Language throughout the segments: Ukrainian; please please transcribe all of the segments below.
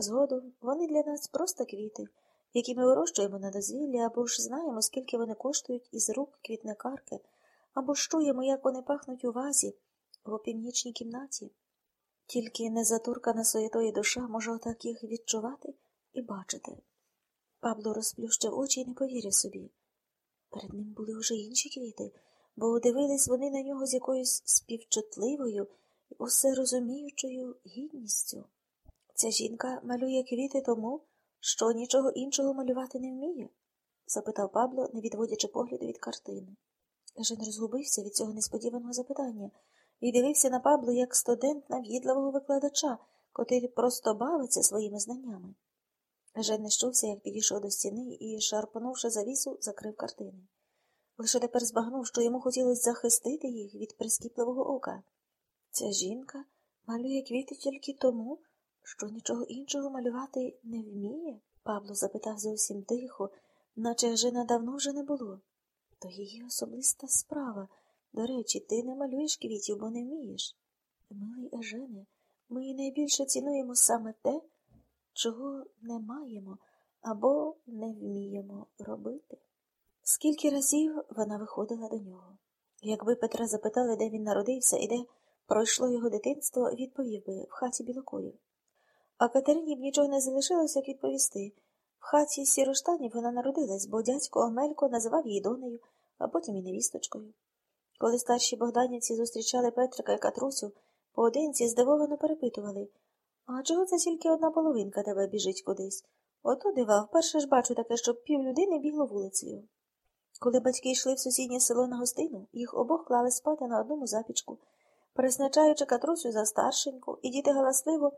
Згодом вони для нас просто квіти, які ми вирощуємо на дозвіллі, або ж знаємо, скільки вони коштують із рук квітникарки, або ж чуємо, як вони пахнуть у вазі в опівнічній кімнаті. Тільки незатуркана суєтої душа може отак їх відчувати і бачити. Пабло розплющив очі і не повірив собі. Перед ним були вже інші квіти, бо дивились вони на нього з якоюсь співчутливою усе розуміючою гідністю. Ця жінка малює квіти тому, що нічого іншого малювати не вміє? запитав Пабло, не відводячи погляду від картини. Жен розгубився від цього несподіваного запитання і дивився на Пабло як студент нав'їдливого викладача, котрий просто бавиться своїми знаннями. Жен не як підійшов до стіни і, шарпнувши завісу, закрив картини. Лише тепер збагнув, що йому хотілося захистити їх від прискіпливого ока. Ця жінка малює квіти тільки тому, що нічого іншого малювати не вміє? Пабло запитав зовсім тихо, наче Жена давно вже не було. То її особиста справа. До речі, ти не малюєш квітів, бо не вмієш. Милий Ежене, ми найбільше цінуємо саме те, чого не маємо або не вміємо робити. Скільки разів вона виходила до нього? Якби Петра запитали, де він народився і де пройшло його дитинство, відповів би в хаті білокурів. А Катерині б нічого не залишилося, як відповісти. В хаті сіроштанів вона народилась, бо дядько Омелько називав її донею, а потім і невісточкою. Коли старші богданівці зустрічали Петрика і Катрусю, поодинці здивовано перепитували А чого це тільки одна половинка тебе біжить кудись? Ото дива, вперше ж бачу таке, щоб півлюдини бігло вулицею. Коли батьки йшли в сусіднє село на гостину, їх обох клали спати на одному запічку, призначаючи Катрусю за старшеньку, і діти галасливо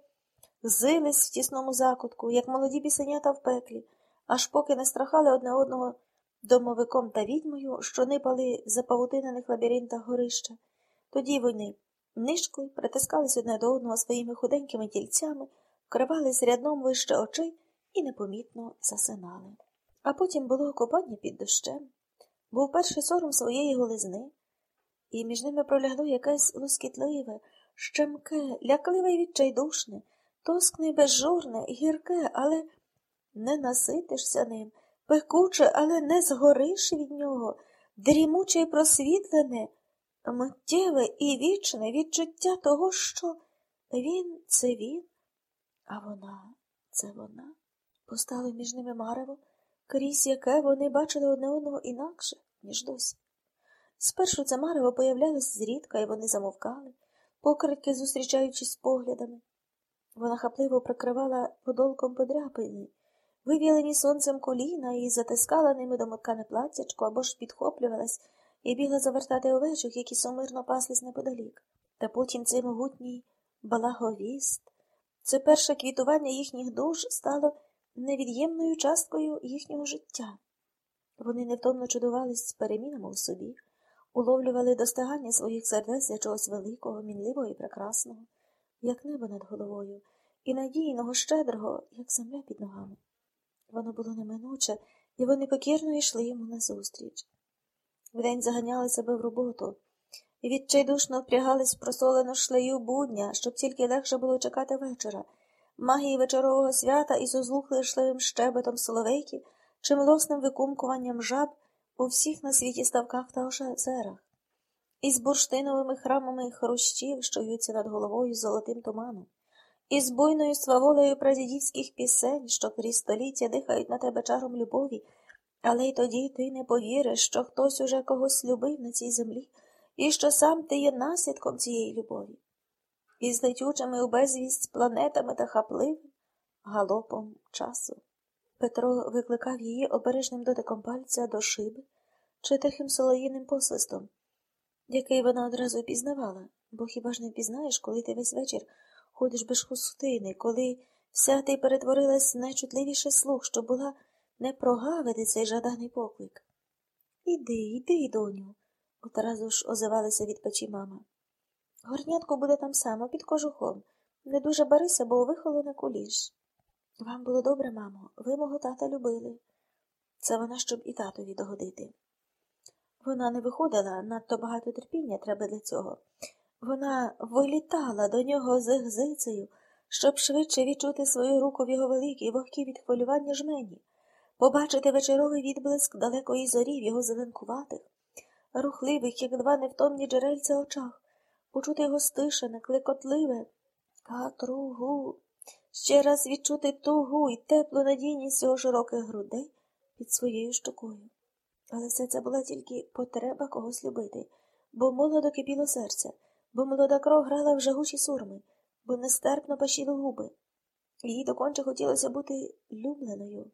зились в тісному закутку, як молоді бісенята в пеклі, аж поки не страхали одне одного домовиком та відьмою, що нипали в запавутинених лабіринтах горища. Тоді вони нишкою притискались одне до одного своїми худенькими тільцями, вкривались рядном вище очей і непомітно засинали. А потім було копання під дощем, був перший сором своєї голизни, і між ними пролягло якесь лоскітливе, щемке, лякливе й відчайдушне, тоскне безжурне, гірке, але не наситишся ним, пекуче, але не згориш від нього, дрімуче й просвітлене, миттєве і вічне відчуття того, що він це він, а вона це вона. Постало між ними марево, крізь яке вони бачили одне одного інакше, ніж досі. Спершу це марево появлялось зрідка, і вони замовкали, покритки зустрічаючись поглядами. Вона хапливо прикривала подолком подряпини, вивілені сонцем коліна і затискала ними домоткане платтячко або ж підхоплювалась і бігла завертати овечок, які сумирно паслись неподалік. Та потім цей могутній балаговіст, це перше квітування їхніх душ стало невід'ємною часткою їхнього життя. Вони невтомно чудувались перемінами у собі, уловлювали достигання своїх сердець для чогось великого, мінливого і прекрасного, як небо над головою, і надійного, щедрого, як земля під ногами. Воно було неминуче, і вони покірно йшли йому назустріч. Вдень заганяли себе в роботу і відчайдушно впрягались в просолену шлею будня, щоб тільки легше було чекати вечора, магії вечорового свята із озлухливим щебетом соловейків чи млосним викумкуванням жаб у всіх на світі ставках та озерах, із бурштиновими храмами хрущів, що в'ються над головою золотим туманом, із буйною сваволею прадідівських пісень, що крізь століття дихають на тебе чаром любові, але й тоді ти не повіриш, що хтось уже когось любив на цій землі, і що сам ти є наслідком цієї любові. Із летючими у безвість планетами та хапливим галопом часу. Петро викликав її обережним дотиком пальця до шиби чи тихим солоїним посвистом, який вона одразу пізнавала, бо хіба ж не впізнаєш, коли ти весь вечір ходиш без хустини, коли вся ти перетворилась в найчутливіший слух, що була не прогавити цей жаданий поклик. Іди, іди, доню, одразу ж озивалася від печі мама. Горнятко буде там само, під кожухом. Не дуже барися, бо вихолоне куліш. Вам було добре, мамо, ви мого тата любили. Це вона, щоб і татові догодити. Вона не виходила, надто багато терпіння треба для цього. Вона вилітала до нього з гзицею, щоб швидше відчути свою руку в його великій, вогкій від хвилювання жмені, побачити вечоровий відблиск далекої зорі в його зеленкуватих, рухливих, як два невтомні джерельця очах, почути його стишене, клекотливе, катругу, ще раз відчути тугу і теплу надійність його широких грудей під своєю щокою. Але все це була тільки потреба когось любити, бо молодо кипіло серце, бо молода кров грала в жагучі сурми, бо нестерпно пашіли губи. Їй доконче хотілося бути любленою.